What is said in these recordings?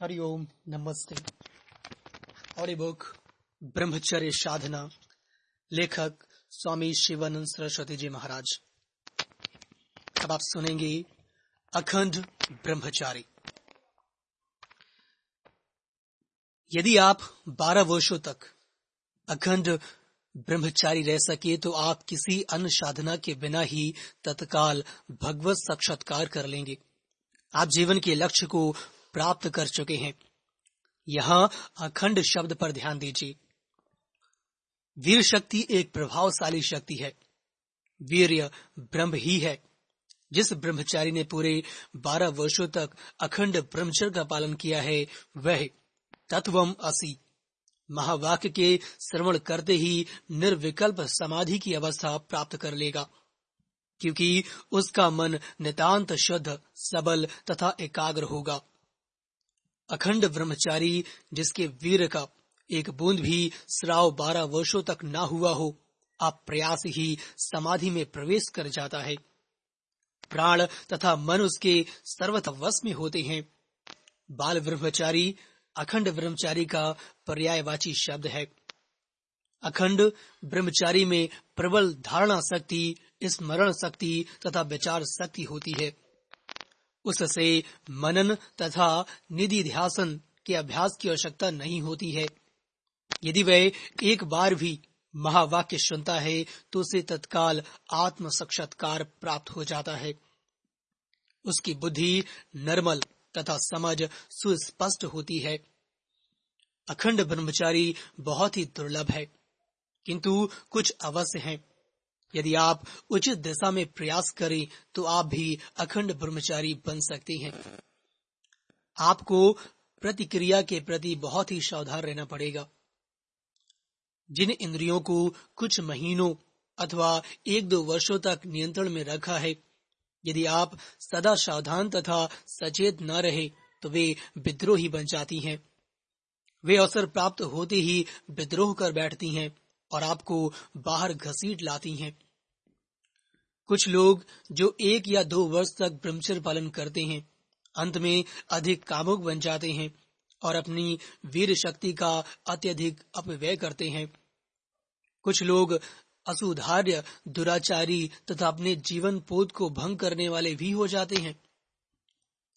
हरिओम नमस्ते। Audio book ब्रह्मचर्य साधना, लेखक स्वामी शिवानंद सरस्वती जी महाराज। अब आप सुनेंगे अखंड ब्रह्मचारी। यदि आप 12 वर्षों तक अखंड ब्रह्मचारी रह सके तो आप किसी अन्य साधना के बिना ही तत्काल भगवत साक्षात्कार कर लेंगे। आप जीवन के लक्ष्य को प्राप्त कर चुके हैं। यहाँ अखंड शब्द पर ध्यान दीजिए। वीर शक्ति एक प्रभावशाली शक्ति है। वीर्य ब्रह्म ही है। जिस ब्रह्मचारी ने पूरे बारह वर्षों तक अखंड ब्रह्मचर्य का पालन किया है, वह तत्वम असी। महावाक्य के श्रवण करते ही निर्विकल्प समाधि की अवस्था प्राप्त कर लेगा। क्योंकि उसका मन नितांत शुद्ध, सबल तथा एकाग्र होगा। अखंड ब्रह्मचारी जिसके वीर का एक बूंद भी श्राव बारह वर्षों तक ना हुआ हो, आप प्रयास ही समाधि में प्रवेश कर जाता है। प्राण तथा मन उसके सर्वथ वश में होते हैं। बाल ब्रह्मचारी, अखंड ब्रह्मचारी का पर्यायवाची शब्द है। अखंड ब्रह्मचारी में प्रबल धारणा शक्ति, स्मरण शक्ति तथा विचार शक्ति होती है। उससे मनन तथा निधि ध्यासन के अभ्यास की आवश्यकता नहीं होती है। यदि वह एक बार भी महावाक्य सुनता है तो उसे तत्काल आत्म साक्षात्कार प्राप्त हो जाता है। उसकी बुद्धि नर्मल तथा समझ सुस्पष्ट होती है। अखंड ब्रह्मचारी बहुत ही दुर्लभ है, किंतु कुछ अवश्य हैं। यदि आप उचित दिशा में प्रयास करें तो आप भी अखंड ब्रह्मचारी बन सकते हैं। आपको प्रतिक्रिया के प्रति बहुत ही सावधान रहना पड़ेगा। जिन इंद्रियों को कुछ महीनों अथवा एक दो वर्षों तक नियंत्रण में रखा है, यदि आप सदा सावधान तथा सचेत न रहे तो वे विद्रोही बन जाती हैं। वे अवसर प्राप्त होते ही विद्रोह कर बैठती हैं और आपको बाहर घसीट लाती हैं। कुछ लोग जो एक या दो वर्ष तक ब्रह्मचर्य पालन करते हैं, अंत में अधिक कामुक बन जाते हैं और अपनी वीर शक्ति का अत्यधिक अपव्यय करते हैं। कुछ लोग असुधार्य, दुराचारी तथा अपने जीवन पोत को भंग करने वाले भी हो जाते हैं।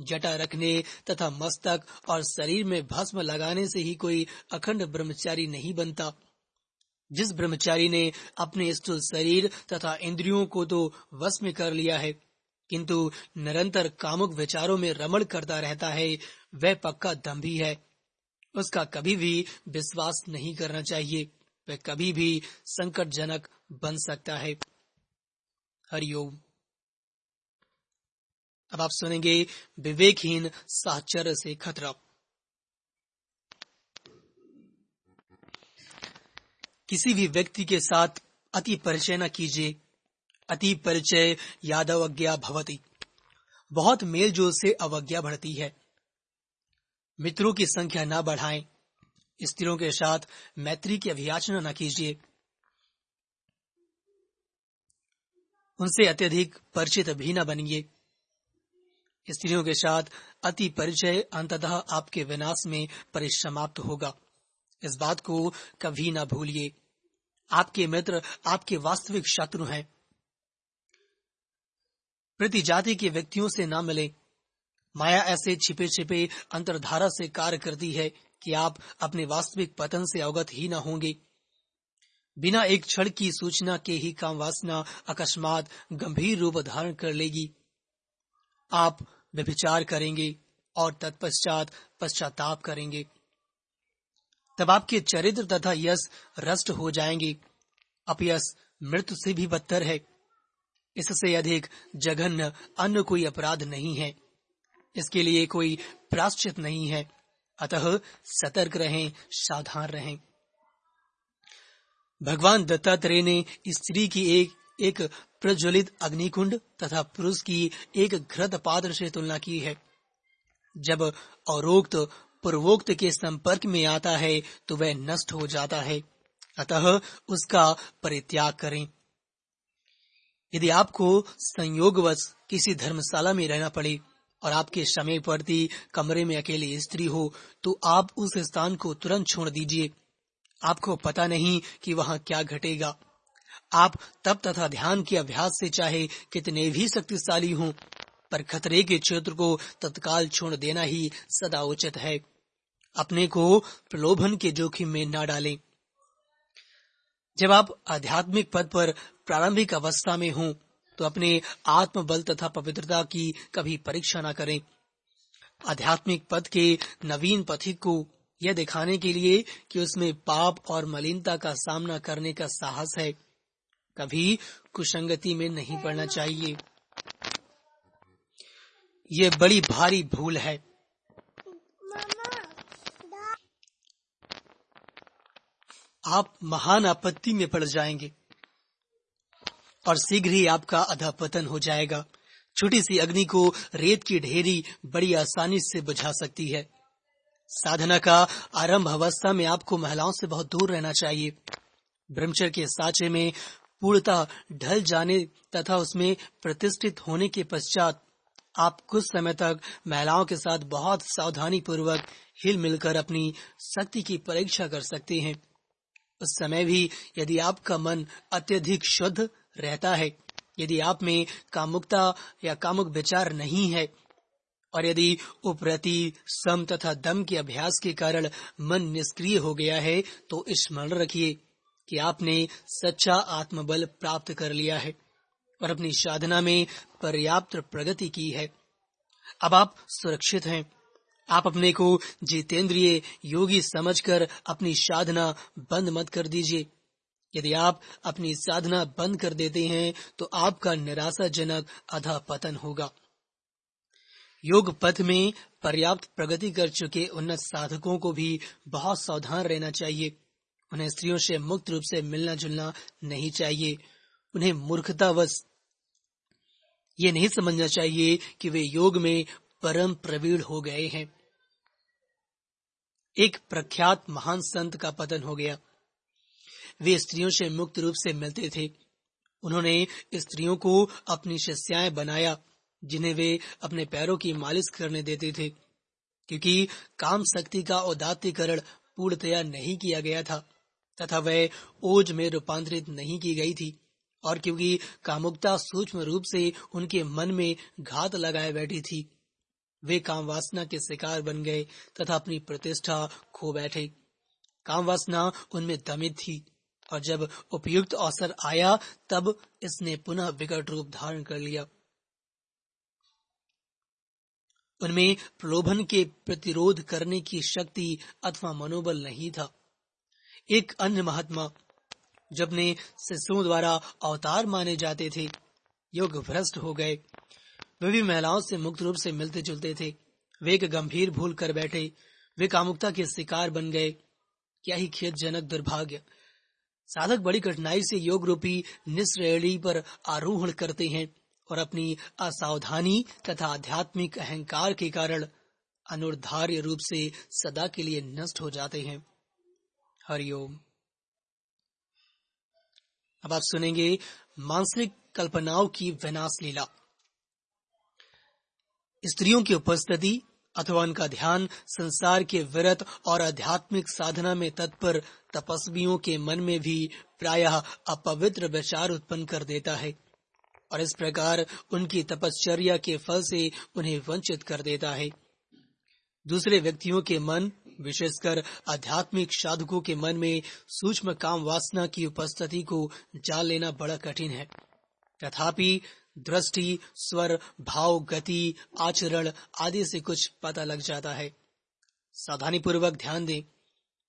जटा रखने तथा मस्तक और शरीर में भस्म लगाने से ही कोई अखंड ब्रह्मचारी नहीं बनता। जिस ब्रह्मचारी ने अपने स्थूल शरीर तथा इंद्रियों को तो वश में कर लिया है, किंतु निरंतर कामुक विचारों में रमण करता रहता है, वह पक्का दम्भी है। उसका कभी भी विश्वास नहीं करना चाहिए, वह कभी भी संकटजनक बन सकता है। हरिओम। अब आप सुनेंगे विवेकहीन साहचर्य से खतरा। किसी भी व्यक्ति के साथ अति परिचय न कीजिए। अति परिचय यादव अज्ञा भवती। बहुत मेल जोल से अवज्ञा बढ़ती है। मित्रों की संख्या न बढ़ाएँ। स्त्रियों के साथ मैत्री की अभियाचना न कीजिए। उनसे अत्यधिक परिचित भी न बनिए। स्त्रियों के साथ अति परिचय अंततः आपके विनाश में परिसमाप्त होगा। इस बात को कभी न भूलिए। आपके मित्र, आपके वास्तविक शत्रु हैं। प्रति जाति के व्यक्तियों से न मिले। माया ऐसे छिपे छिपे अंतरधारा से कार्य करती है कि आप अपने वास्तविक पतन से अवगत ही न होंगे। बिना एक क्षण की सूचना के ही काम वासना अकस्मात गंभीर रूप धारण कर लेगी। आप व्यभिचार करेंगे और तत्पश्चात पश्चाताप करेंगे। तब आपके चरित्र तथा यश रष्ट हो जाएँगे। अपयस मृत्यु से भी बदतर है। इससे अधिक जघन्य अन्य कोई अपराध नहीं है। इसके लिए कोई प्राश्चित नहीं है। अतः सतर्क रहें, सावधान रहें। भगवान दत्तात्रेय ने स्त्री की एक एक प्रज्वलित अग्निकुंड तथा पुरुष की एक घृत पात्र से तुलना की है। जब औरोक्त पूर्वोक्त के संपर्क में आता है तो वह नष्ट हो जाता है। अतः उसका परित्याग करें। यदि आपको संयोगवश किसी धर्मशाला में रहना पड़े और आपके समय पड़ती कमरे में अकेली स्त्री हो तो आप उस स्थान को तुरंत छोड़ दीजिए। आपको पता नहीं कि वहाँ क्या घटेगा। आप तप तथा ध्यान के अभ्यास से चाहे कितने भी शक्तिशाली हों, पर खतरे के क्षेत्र को तत्काल छोड़ देना ही सदा उचित है। अपने को प्रलोभन के जोखिम में न डालें। जब आप आध्यात्मिक पद पर प्रारंभिक अवस्था में हों तो अपने आत्म बल तथा पवित्रता की कभी परीक्षा न करें। आध्यात्मिक पद के नवीन पथिक को यह दिखाने के लिए कि उसमें पाप और मलिनता का सामना करने का साहस है। कभी कुसंगति में नहीं पड़ना चाहिए। ये बड़ी भारी भूल है। आप महान आपत्ति में पड़ जाएँगे। और शीघ्र ही आपका अधपतन हो जाएगा। छोटी सी अग्नि को रेत की ढेरी बड़ी आसानी से बुझा सकती है। साधना का आरंभ अवस्था में आपको महिलाओं से बहुत दूर रहना चाहिए। ब्रह्मचर्य के साचे में पूर्णता ढल जाने तथा उसमें प्रतिष्ठित होने के पश्चात आप कुछ समय तक महिलाओं के साथ बहुत सावधानी पूर्वक हिल मिलकर अपनी शक्ति की परीक्षा कर सकते हैं। उस समय भी यदि आपका मन अत्यधिक शुद्ध रहता है, यदि आप में कामुकता या कामुक विचार नहीं है, और यदि उपरति सम तथा दम के अभ्यास के कारण मन निष्क्रिय हो गया है तो स्मरण रखिए कि आपने सच्चा आत्मबल प्राप्त कर लिया है और अपनी साधना में पर्याप्त प्रगति की है। अब आप सुरक्षित हैं। आप अपने को जितेंद्रिय योगी समझकर अपनी साधना बंद मत कर दीजिए। यदि आप अपनी साधना बंद कर देते हैं तो आपका निराशाजनक अधा पतन होगा। योग पथ में पर्याप्त प्रगति कर चुके उन्नत साधकों को भी बहुत सावधान रहना चाहिए। उन्हें स्त्रियों से मुक्त रूप से मिलना जुलना नहीं चाहिए। उन्हें मूर्खतावश ये नहीं समझना चाहिए कि वे योग में परम प्रवीण हो गए हैं। एक प्रख्यात महान संत का पतन हो गया। वे स्त्रियों से मुक्त रूप से मिलते थे। उन्होंने स्त्रियों को अपनी शिष्याएँ बनाया, जिन्हें वे अपने पैरों की मालिश करने देते थे, क्योंकि काम शक्ति का उदात्तीकरण पूर्णतया नहीं किया गया था, तथा वह ओज में रूपांतरित नहीं की गई थी, और क्योंकि कामुकता सूक्ष्म रूप से उनके मन में घात लगाए बैठी थी। वे काम वासना के शिकार बन गए तथा अपनी प्रतिष्ठा खो बैठे। काम वासना उनमें दमित थी और जब उपयुक्त अवसर आया, तब इसने पुनः विकट रूप धारण कर लिया। उनमें प्रलोभन के प्रतिरोध करने की शक्ति अथवा मनोबल नहीं था। एक अन्य महात्मा, जब ने शिष्यों द्वारा अवतार माने जाते थे योग भ्रष्ट हो गए। वे भी महिलाओं से मुक्त रूप से मिलते जुलते थे। वे एक गंभीर भूल कर बैठे। वे कामुकता के शिकार बन गए। क्या ही खेतजनक दुर्भाग्य। साधक बड़ी कठिनाई से योग रूपी निश्रेणी पर आरोहण करते हैं और अपनी असावधानी तथा आध्यात्मिक अहंकार के कारण अनुर्धार्य रूप से सदा के लिए नष्ट हो जाते हैं। हरिओम अब आप सुनेंगे मानसिक कल्पनाओं की विनाश लीला स्त्रियों की उपस्थिति अथवा उनका ध्यान संसार के विरत और आध्यात्मिक साधना में तत्पर तपस्वियों के मन में भी प्रायः अपवित्र विचार उत्पन्न कर देता है और इस प्रकार उनकी तपश्चर्या के फल से उन्हें वंचित कर देता है। दूसरे व्यक्तियों के मन, विशेषकर आध्यात्मिक साधकों के मन में सूक्ष्म काम वासना की उपस्थिति को जान लेना बड़ा कठिन है। तथापि दृष्टि, स्वर, भाव, गति, आचरण आदि से कुछ पता लग जाता है। सावधानी पूर्वक ध्यान दें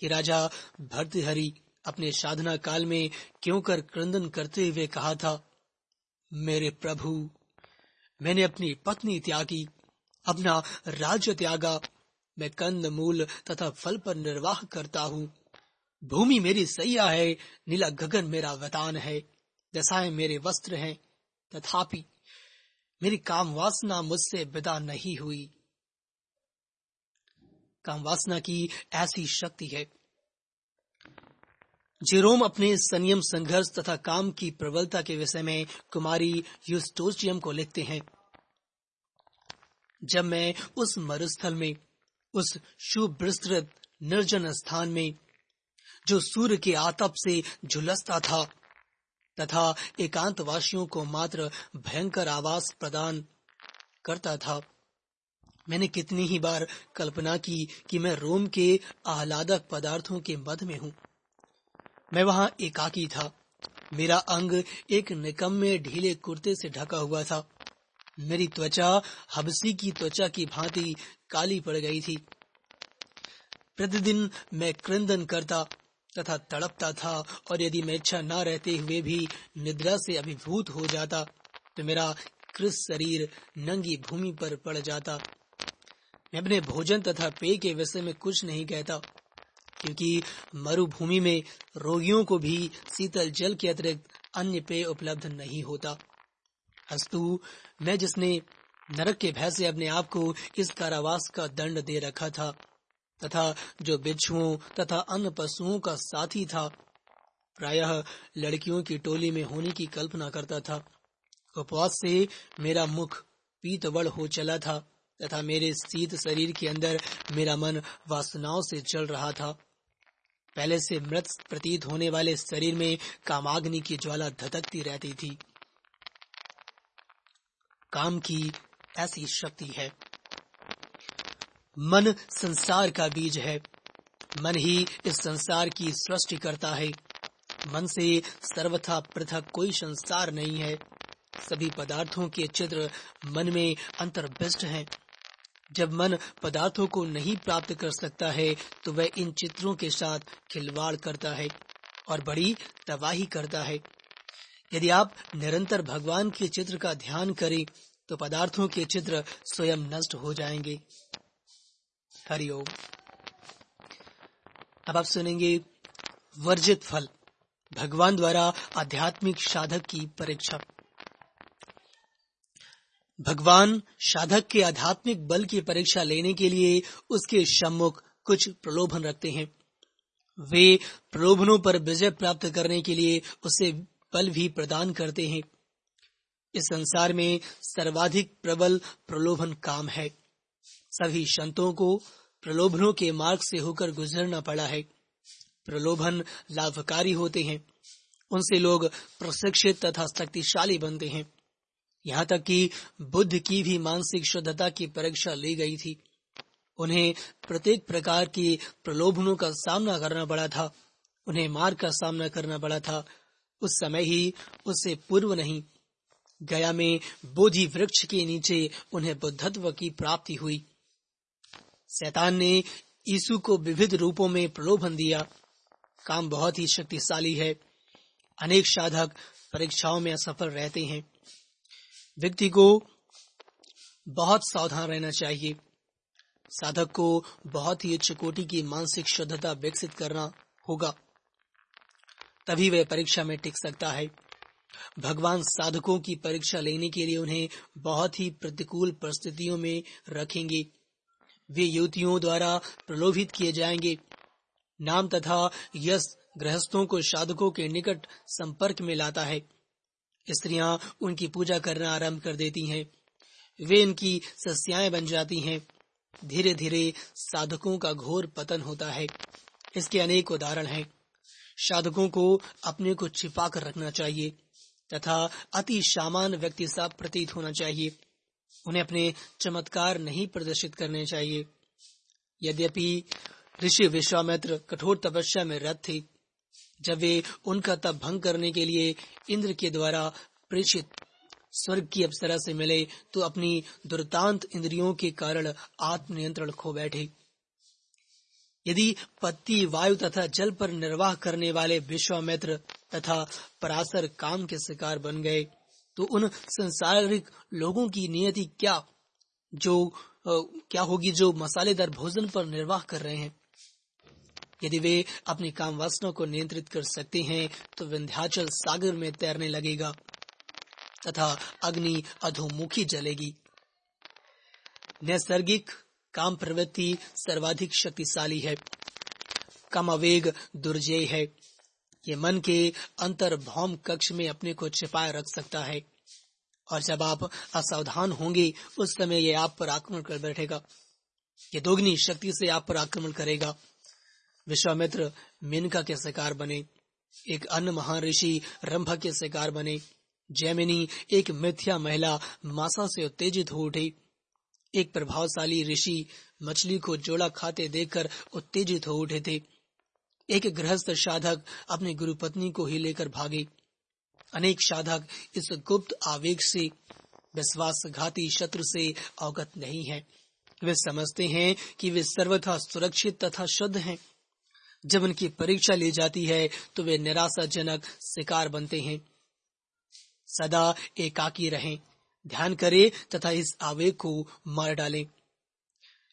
कि राजा भर्तहरि अपने साधना काल में क्यों कर क्रंदन करते हुए कहा था, मेरे प्रभु, मैंने अपनी पत्नी त्यागी, अपना राज्य त्यागा, मैं कंद मूल तथा फल पर निर्वाह करता हूँ। भूमि मेरी सैया है, नीला गगन मेरा वतान है, दशाएँ मेरे वस्त्र हैं। तथापि मेरी काम वासना मुझसे विदा नहीं हुई। काम वासना की ऐसी शक्ति है। जेरोम अपने संयम, संघर्ष तथा काम की प्रबलता के विषय में कुमारी यूस्टोचियम को लिखते हैं। जब मैं उस मरुस्थल में, उस शुभ निर्जन स्थान में, जो सूर्य के आतप से झुलसता था तथा एकांतवासियों को मात्र भयंकर आवास प्रदान करता था। मैंने कितनी ही बार कल्पना की कि मैं रोम के आह्लादक पदार्थों के मध में हूँ। मैं वहाँ एकाकी था। मेरा अंग एक निकम्मे ढीले कुर्ते से ढका हुआ था। मेरी त्वचा, हबसी की त्वचा की भांति काली पड़ गई थी। प्रतिदिन मैं क्रंदन करता तथा तड़पता था और यदि मैं इच्छा न रहते हुए भी निद्रा से अभिभूत हो जाता तो मेरा कृष शरीर नंगी भूमि पर पड़ जाता। मैं अपने भोजन तथा पेय के विषय में कुछ नहीं कहता, क्योंकि मरुभूमि में रोगियों को भी शीतल जल के अतिरिक्त अन्य पेय उपलब्ध नहीं होता। अस्तु, मैं जिसने नरक के भय से अपने आप को इस कारावास का दंड दे रखा था तथा जो बिच्छुओं तथा अन्य पशुओं का साथी था, प्रायः लड़कियों की टोली में होने की कल्पना करता था। उपवास से मेरा मुख पीतवड़ हो चला था तथा मेरे शीत शरीर के अंदर मेरा मन वासनाओं से चल रहा था। पहले से मृत प्रतीत होने वाले शरीर में कामाग्नि की ज्वाला धधकती रहती थी। काम की ऐसी शक्ति है। मन संसार का बीज है। मन ही इस संसार की सृष्टि करता है। मन से सर्वथा पृथक कोई संसार नहीं है। सभी पदार्थों के चित्र मन में अंतर्भिष्ट हैं। जब मन पदार्थों को नहीं प्राप्त कर सकता है तो वह इन चित्रों के साथ खिलवाड़ करता है और बड़ी तबाही करता है। यदि आप निरंतर भगवान के चित्र का ध्यान करें तो पदार्थों के चित्र स्वयं नष्ट हो जाएँगे। हरिओम अब आप सुनेंगे वर्जित फल, भगवान द्वारा आध्यात्मिक साधक की परीक्षा। भगवान साधक के आध्यात्मिक बल की परीक्षा लेने के लिए उसके सम्मुख कुछ प्रलोभन रखते हैं। वे प्रलोभनों पर विजय प्राप्त करने के लिए उसे बल भी प्रदान करते हैं। इस संसार में सर्वाधिक प्रबल प्रलोभन काम है। सभी संतों को प्रलोभनों के मार्ग से होकर गुजरना पड़ा है। प्रलोभन लाभकारी होते हैं। उनसे लोग प्रशिक्षित तथा शक्तिशाली बनते हैं। यहाँ तक कि बुद्ध की भी मानसिक शुद्धता की परीक्षा ली गई थी। उन्हें प्रत्येक प्रकार की प्रलोभनों का सामना करना पड़ा था। उन्हें मार का सामना करना पड़ा था। उस समय ही उससे पूर्व नहीं, गया में बोधि वृक्ष के नीचे उन्हें बुद्धत्व की प्राप्ति हुई। शैतान ने यीशु को विविध रूपों में प्रलोभन दिया। काम बहुत ही शक्तिशाली है। अनेक साधक परीक्षाओं में असफल रहते हैं। व्यक्ति को बहुत सावधान रहना चाहिए। साधक को बहुत ही उच्च कोटि की मानसिक शुद्धता विकसित करना होगा। तभी वह परीक्षा में टिक सकता है। भगवान साधकों की परीक्षा लेने के लिए उन्हें बहुत ही प्रतिकूल परिस्थितियों में रखेंगे। वे युवतियों द्वारा प्रलोभित किए जाएँगे। नाम तथा यश गृहस्थों को साधकों के निकट संपर्क में लाता है। स्त्रियाँ उनकी पूजा करना आरंभ कर देती हैं। वे इनकी सस्याएँ बन जाती हैं। धीरे धीरे साधकों का घोर पतन होता है। इसके अनेक उदाहरण हैं। साधकों को अपने को छिपा कर रखना चाहिए तथा अति सामान्य व्यक्ति सा प्रतीत होना चाहिए। उन्हें अपने चमत्कार नहीं प्रदर्शित करने चाहिए। यद्यपि ऋषि विश्वामित्र कठोर तपस्या में रत थे, जब वे उनका तप भंग करने के लिए इंद्र के द्वारा प्रेषित स्वर्ग की अप्सरा से मिले तो अपनी दुर्तांत इंद्रियों के कारण आत्मनियंत्रण खो बैठे। यदि पत्ती, वायु तथा जल पर निर्वाह करने वाले विश्वामित्र तथा पराशर काम के शिकार बन गए तो उन संसारिक लोगों की नियति क्या जो आ, क्या होगी जो मसालेदार भोजन पर निर्वाह कर रहे हैं? यदि वे अपनी काम वासनों को नियंत्रित कर सकते हैं तो विंध्याचल सागर में तैरने लगेगा तथा अग्नि अधोमुखी जलेगी। नैसर्गिक काम प्रवृत्ति सर्वाधिक शक्तिशाली है। कम अवेग दुर्जय है। ये मन के अंतर भौम कक्ष में अपने को छिपाए रख सकता है। और जब आप असावधान होंगे, उस समय ये आप पर आक्रमण कर बैठेगा। ये दोगुनी शक्ति से आप पर आक्रमण करेगा। विश्वामित्र मेनका के शिकार बने। एक अन्य महान ऋषि रंभ के शिकार बने। जैमिनी एक मिथ्या महिला मासा से उत्तेजित हो उठी। एक प्रभावशाली ऋषि मछली को जोड़ा खाते देखकर उत्तेजित हो उठे थे। एक गृहस्थ साधक अपनी गुरु पत्नी को ही लेकर भागे। अनेक साधक इस गुप्त आवेग से, विश्वासघाती शत्रु से अवगत नहीं है। वे समझते हैं कि वे सर्वथा सुरक्षित तथा शुद्ध हैं। जब उनकी परीक्षा ली जाती है तो वे निराशाजनक शिकार बनते हैं। सदा एकाकी रहें, ध्यान करें तथा इस आवेग को मार डालें।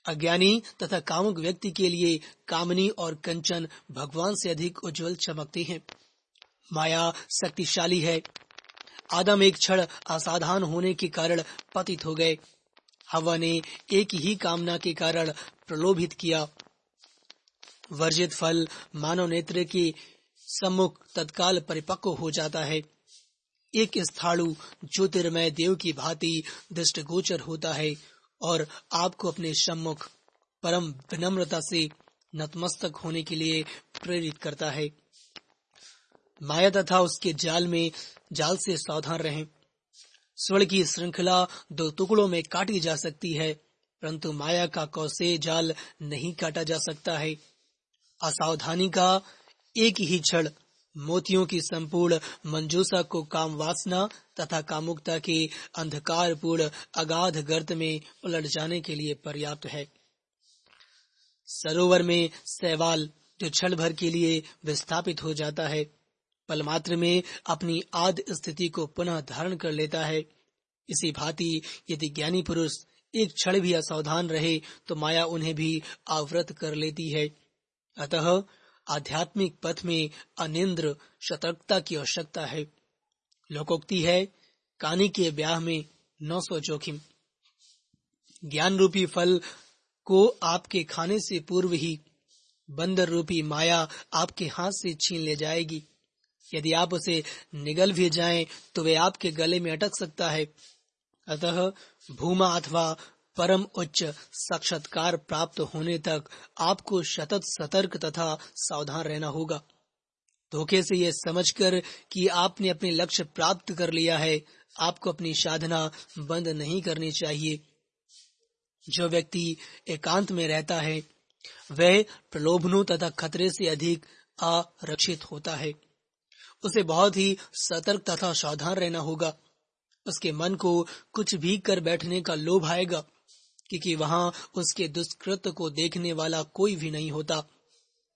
अज्ञानी तथा कामुक व्यक्ति के लिए कामनी और कंचन भगवान से अधिक उज्जवल चमकती हैं। माया शक्तिशाली है। आदम एक क्षण असाधान होने के कारण पतित हो गए। हवा ने एक ही कामना के कारण प्रलोभित किया। वर्जित फल मानव नेत्र के सम्मुख तत्काल परिपक्व हो जाता है। एक स्थाणु ज्योतिर्मय देव की भांति दृष्टगोचर होता है। और आपको अपने सम्मुख परम विनम्रता से नतमस्तक होने के लिए प्रेरित करता है। माया तथा उसके जाल में, जाल से सावधान रहें। स्वर्ण की श्रृंखला दो टुकड़ों में काटी जा सकती है, परंतु माया का कौसे जाल नहीं काटा जा सकता है। असावधानी का एक ही क्षण मोतियों की संपूर्ण मंजूसा को काम वासना तथा कामुकता के अंधकार पूर्ण अगाध गर्त में उलट जाने के लिए पर्याप्त है। सरोवर में सहवाल जो क्षण भर के लिए विस्थापित हो जाता है, पलमात्र में अपनी आद स्थिति को पुनः धारण कर लेता है। इसी भांति यदि ज्ञानी पुरुष एक क्षण भी असावधान रहे तो माया उन्हें भी आवृत कर लेती है। अतः आध्यात्मिक पथ में अनिंद्र, सतर्कता की आवश्यकता है। लोकोक्ति है, कानी के ब्याह में नौ सौ जोखिम। ज्ञान रूपी फल को आपके खाने से पूर्व ही बंदर रूपी माया आपके हाथ से छीन ले जाएगी। यदि आप उसे निगल भी जाएँ तो वे आपके गले में अटक सकता है। अतः भूमा अथवा परम उच्च साक्षात्कार प्राप्त होने तक आपको सतत सतर्क तथा सावधान रहना होगा। धोखे से यह समझकर कि आपने अपने लक्ष्य प्राप्त कर लिया है, आपको अपनी साधना बंद नहीं करनी चाहिए। जो व्यक्ति एकांत में रहता है, वह प्रलोभनों तथा खतरे से अधिक आरक्षित होता है। उसे बहुत ही सतर्क तथा सावधान रहना होगा। उसके मन को कुछ भी कर बैठने का लोभ आएगा। क्योंकि वहाँ उसके दुष्कृत को देखने वाला कोई भी नहीं होता।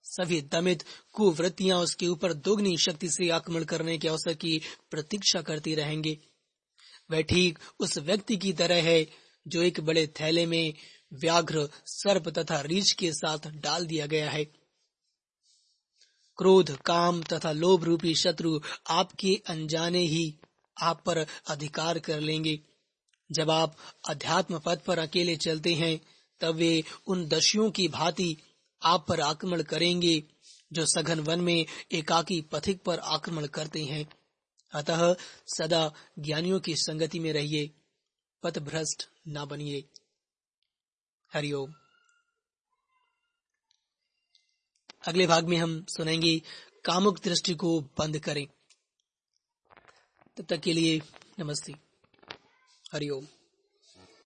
सभी दमित कुवृत्तियाँ उसके ऊपर दोगुनी शक्ति से आक्रमण करने के अवसर की प्रतीक्षा करती रहेंगे। वह ठीक उस व्यक्ति की तरह है जो एक बड़े थैले में व्याघ्र, सर्प तथा रीछ के साथ डाल दिया गया है। क्रोध, काम तथा लोभ रूपी शत्रु आपके अनजाने ही आप पर अधिकार कर लेंगे। जब आप अध्यात्म पद पर अकेले चलते हैं, तब वे उन दस्युओं की भांति आप पर आक्रमण करेंगे, जो सघन वन में एकाकी पथिक पर आक्रमण करते हैं। अतः सदा ज्ञानियों की संगति में रहिए पथ भ्रष्ट न बनिए। हरिओम अगले भाग में हम सुनेंगे, कामुक दृष्टि को बंद करें। तब तक के लिए नमस्ते। हरिओम।